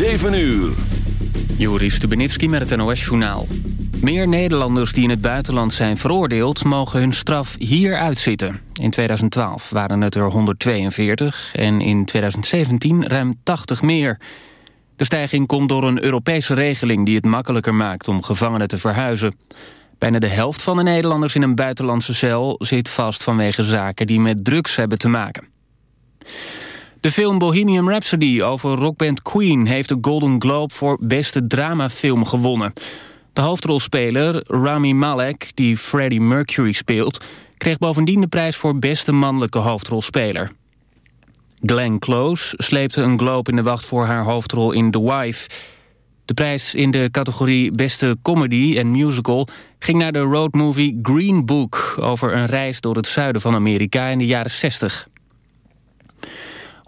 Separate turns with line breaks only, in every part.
7 uur.
Joris Stubenitski met het NOS-journaal. Meer Nederlanders die in het buitenland zijn veroordeeld... mogen hun straf hier uitzitten. In 2012 waren het er 142 en in 2017 ruim 80 meer. De stijging komt door een Europese regeling... die het makkelijker maakt om gevangenen te verhuizen. Bijna de helft van de Nederlanders in een buitenlandse cel... zit vast vanwege zaken die met drugs hebben te maken. De film Bohemian Rhapsody over rockband Queen... heeft de Golden Globe voor beste dramafilm gewonnen. De hoofdrolspeler Rami Malek, die Freddie Mercury speelt... kreeg bovendien de prijs voor beste mannelijke hoofdrolspeler. Glenn Close sleepte een Globe in de wacht voor haar hoofdrol in The Wife. De prijs in de categorie beste comedy en musical... ging naar de roadmovie Green Book... over een reis door het zuiden van Amerika in de jaren 60.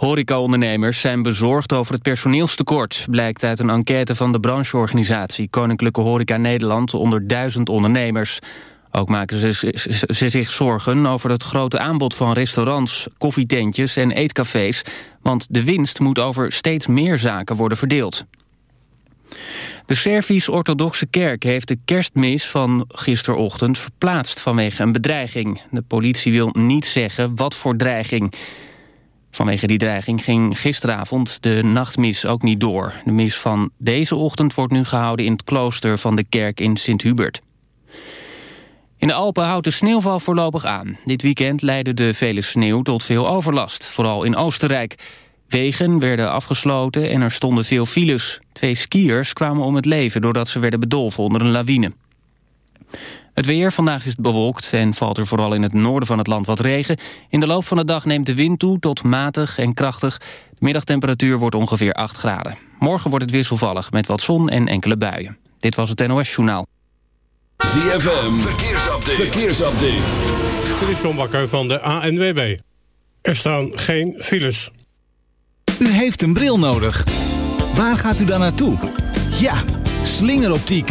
Horecaondernemers zijn bezorgd over het personeelstekort... blijkt uit een enquête van de brancheorganisatie... Koninklijke Horeca Nederland onder duizend ondernemers. Ook maken ze, zich zorgen over het grote aanbod van restaurants... koffietentjes en eetcafés... want de winst moet over steeds meer zaken worden verdeeld. De Servisch-Orthodoxe Kerk heeft de kerstmis van gisterochtend verplaatst vanwege een bedreiging. De politie wil niet zeggen wat voor dreiging. Vanwege die dreiging ging gisteravond de nachtmis ook niet door. De mis van deze ochtend wordt nu gehouden in het klooster van de kerk in Sint-Hubert. In de Alpen houdt de sneeuwval voorlopig aan. Dit weekend leidde de vele sneeuw tot veel overlast, vooral in Oostenrijk. Wegen werden afgesloten en er stonden veel files. Twee skiers kwamen om het leven doordat ze werden bedolven onder een lawine. Het weer, vandaag is het bewolkt en valt er vooral in het noorden van het land wat regen. In de loop van de dag neemt de wind toe tot matig en krachtig. De middagtemperatuur wordt ongeveer 8 graden. Morgen wordt het wisselvallig met wat zon en enkele buien. Dit was het NOS Journaal.
ZFM, verkeersupdate. verkeersupdate.
Dit is John Bakker van de ANWB. Er staan geen files.
U heeft een bril nodig. Waar gaat u dan naartoe? Ja, slingeroptiek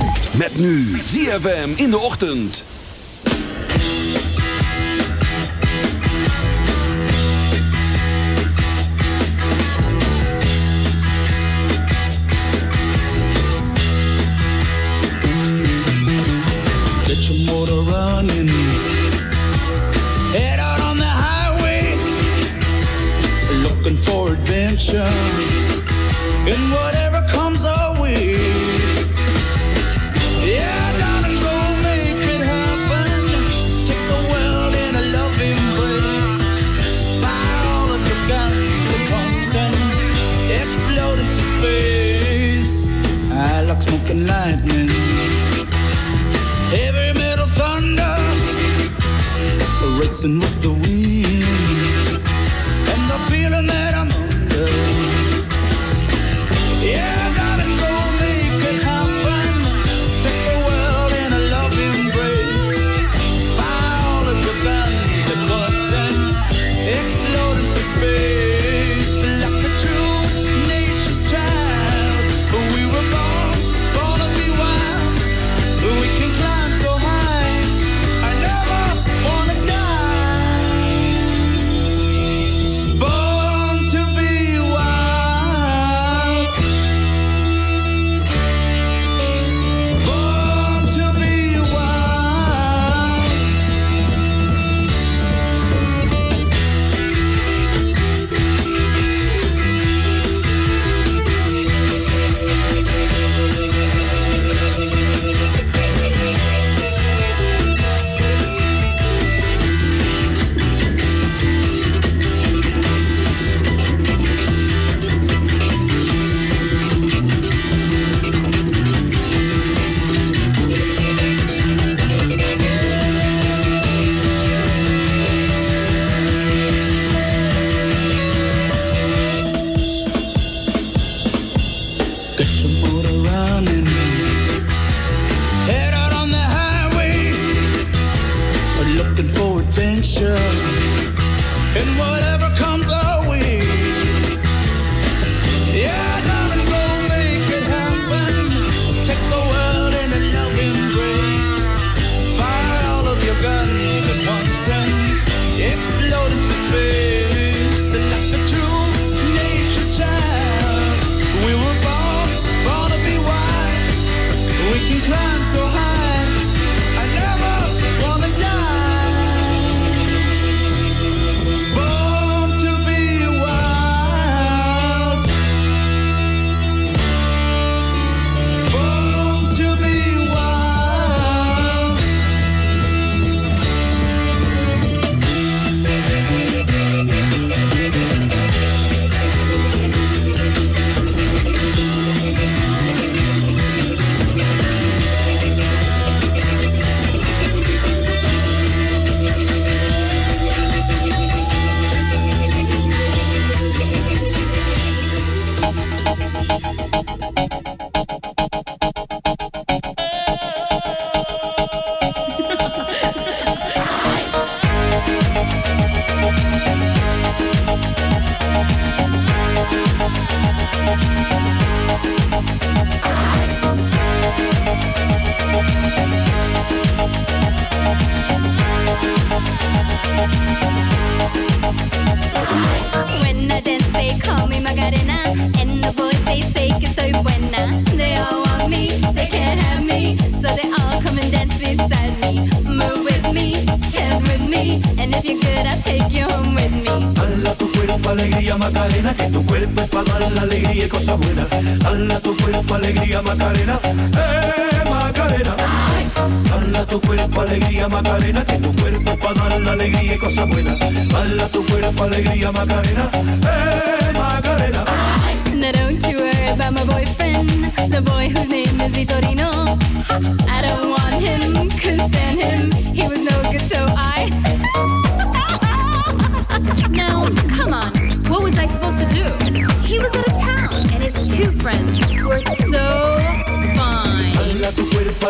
Met nu ZFM in de ochtend.
Get your motor running. Head out on the highway. Looking for adventure. And whatever. And
with the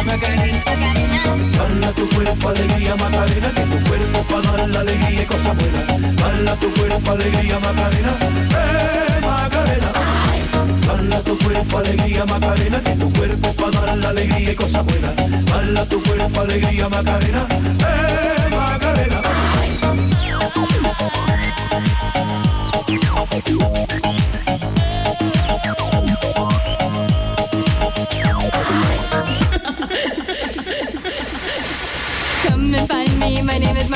Bala tu cuerpo, alegría, Macarena, que tu cuerpo para dar la alegría y cosas buenas. Bala tu cuerpo, alegría, Macarena, eh, Macarena. Bala tu cuerpo, alegría, Macarena, que tu cuerpo para dar la alegría y cosas buenas. Bala tu cuerpo, alegría, Macarena, eh, Macarena.
Come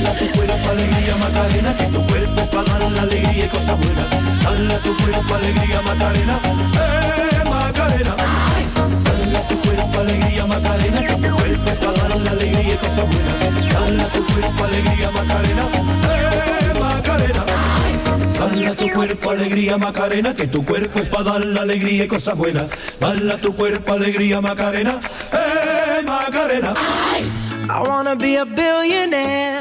Bala tu cuerpo, alegría, Macarena, que tu cuerpo para dar la alegría y. Bala tu cuerpo, alegría, Macarena, eh, Macarena. Tu cuerpo alegría Macarena, que tu cuerpo para dar la alegría y tu cuerpo alegría Macarena, eh Macarena. Dala tu cuerpo alegría Macarena, que tu cuerpo es para dar la alegría y cosas buenas. Dala tu cuerpo alegría Macarena, eh Macarena.
I wanna be a billionaire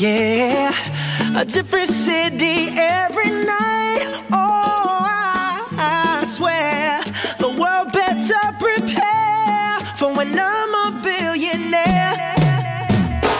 Yeah, a different city every night. Oh,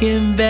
looking back.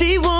She
won't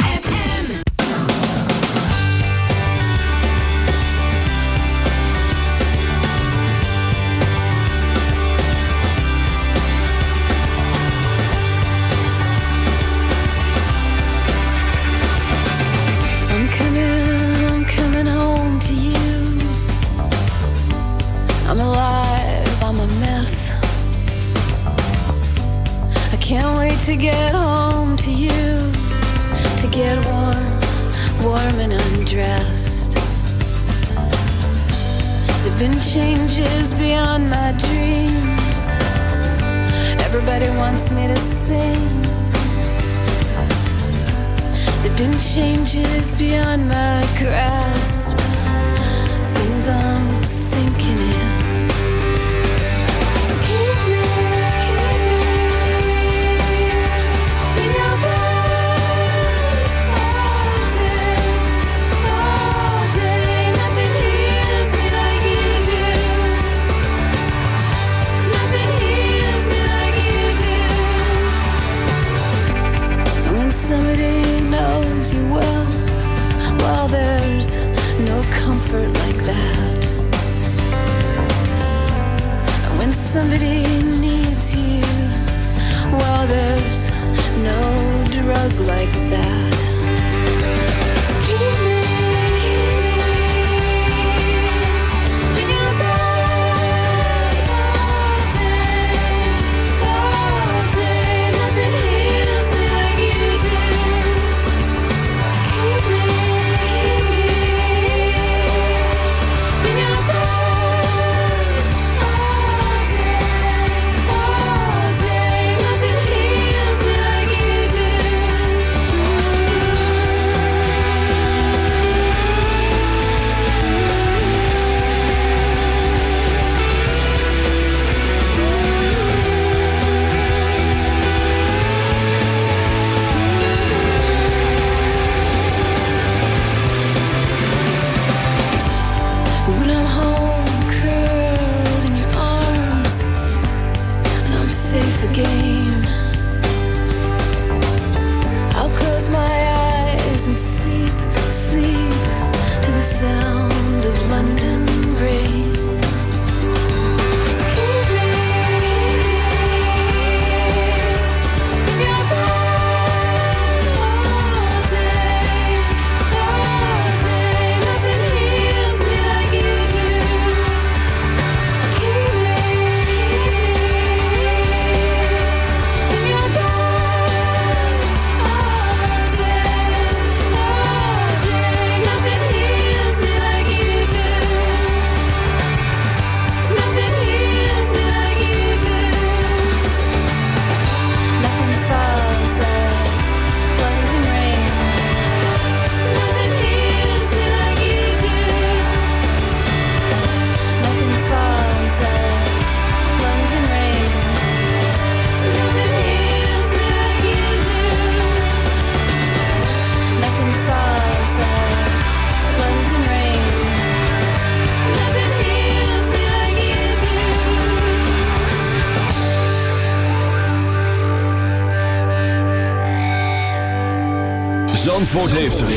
beleefde.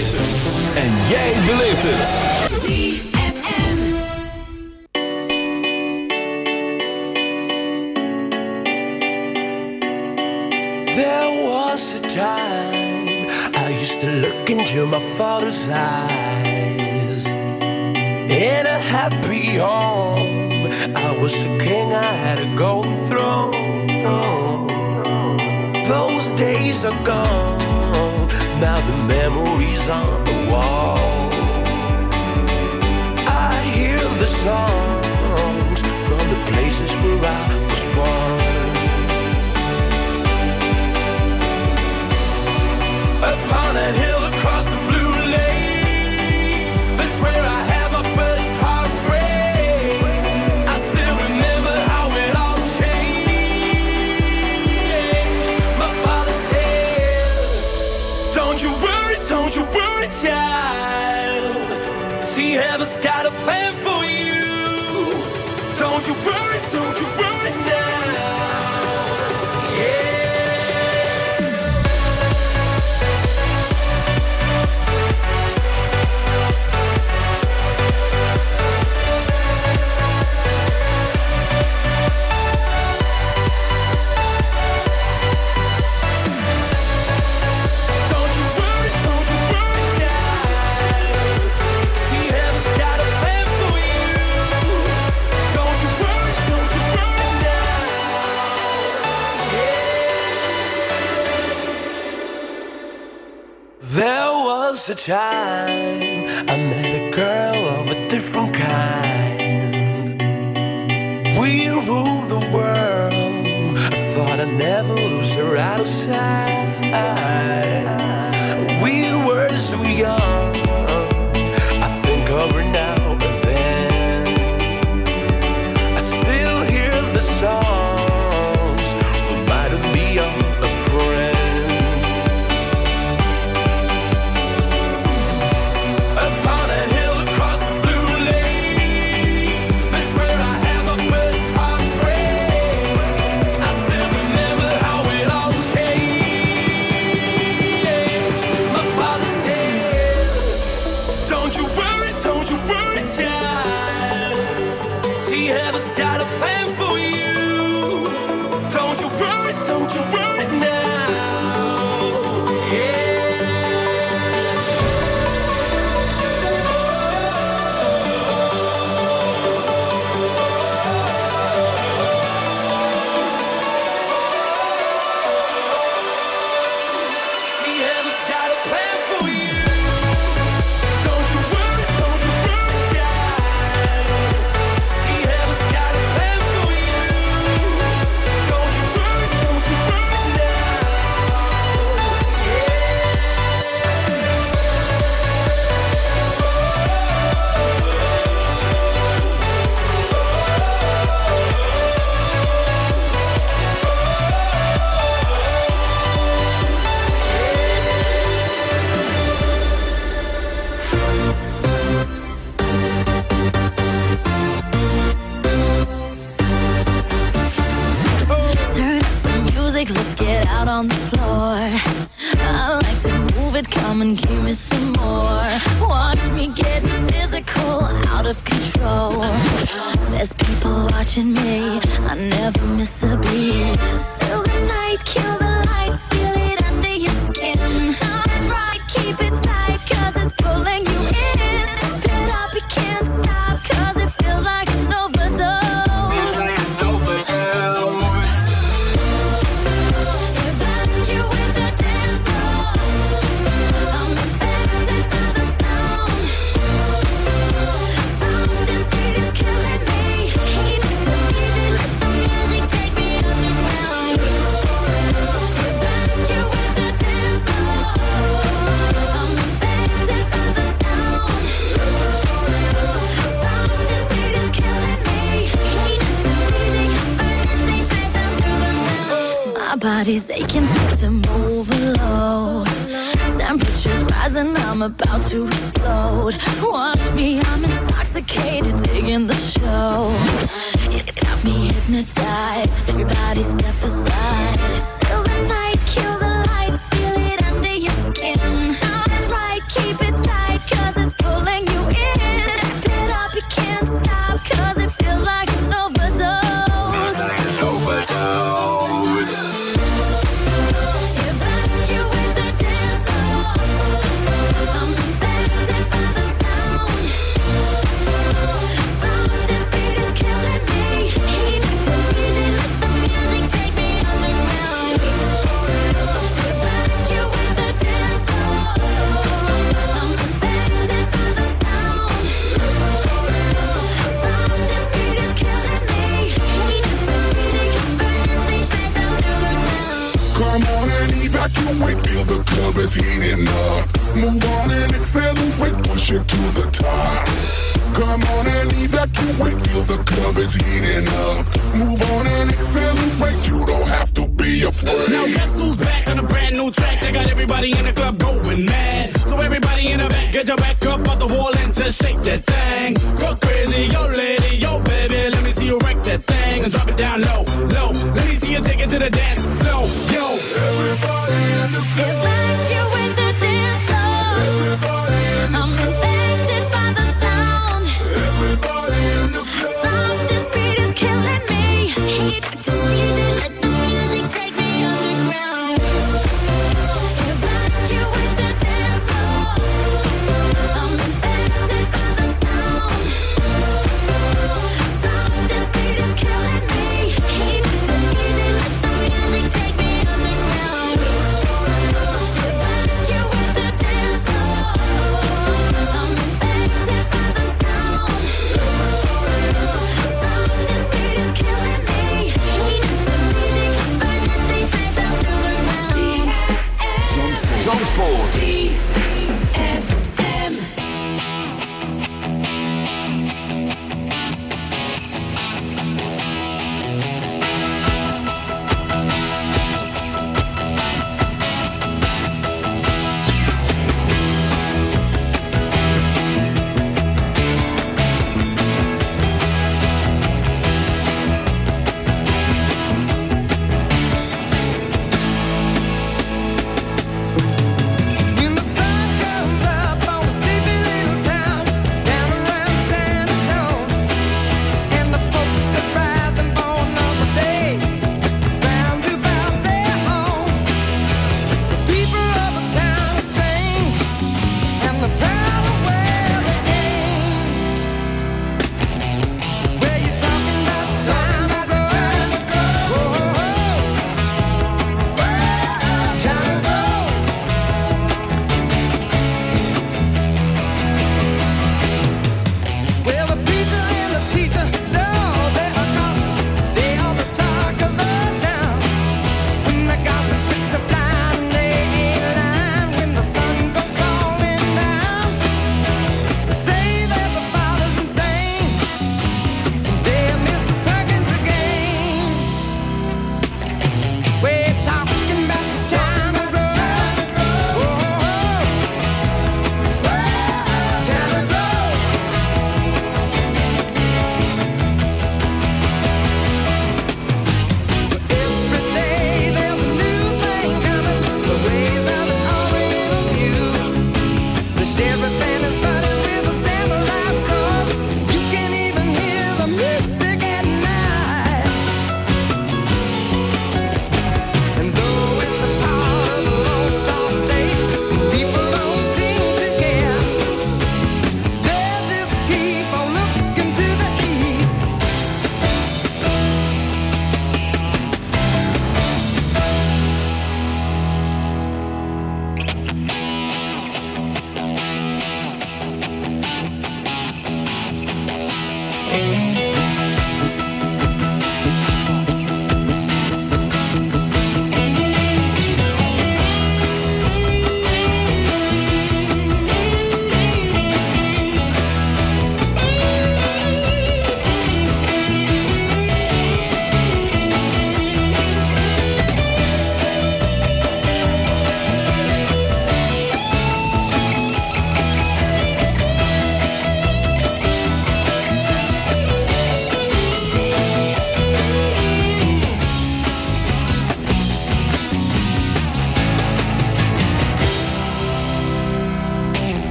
forward.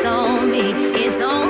It's
on
me.
It's on
me.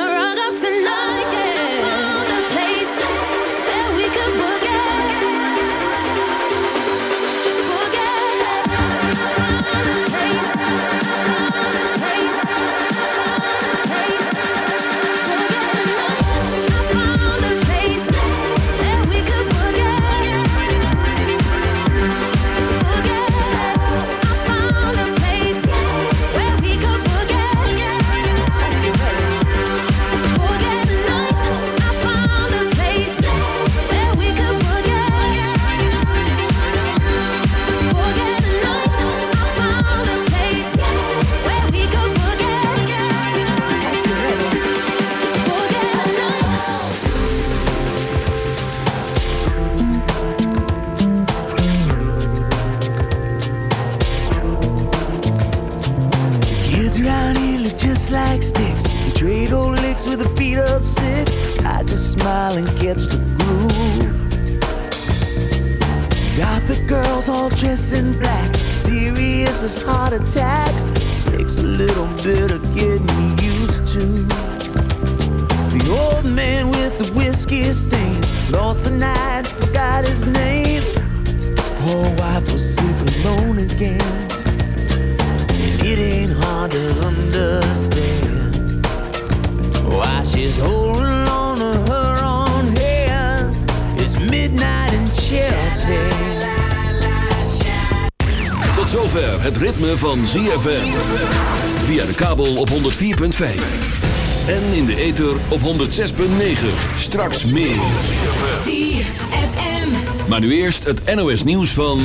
beat up six. I just smile and catch the groove. Got the girls all dressed in black, serious as heart attacks. Takes a little bit of getting used to. The old man with the whiskey stains lost the night, forgot his name. His poor wife was sleeping alone again. And it ain't hard to understand why she's holding on to her own hand. It's midnight in Chelsea.
Tot zover het ritme van ZFM. Via de kabel op 104.5. En in de ether op 106.9. Straks meer. Maar nu eerst het NOS nieuws van...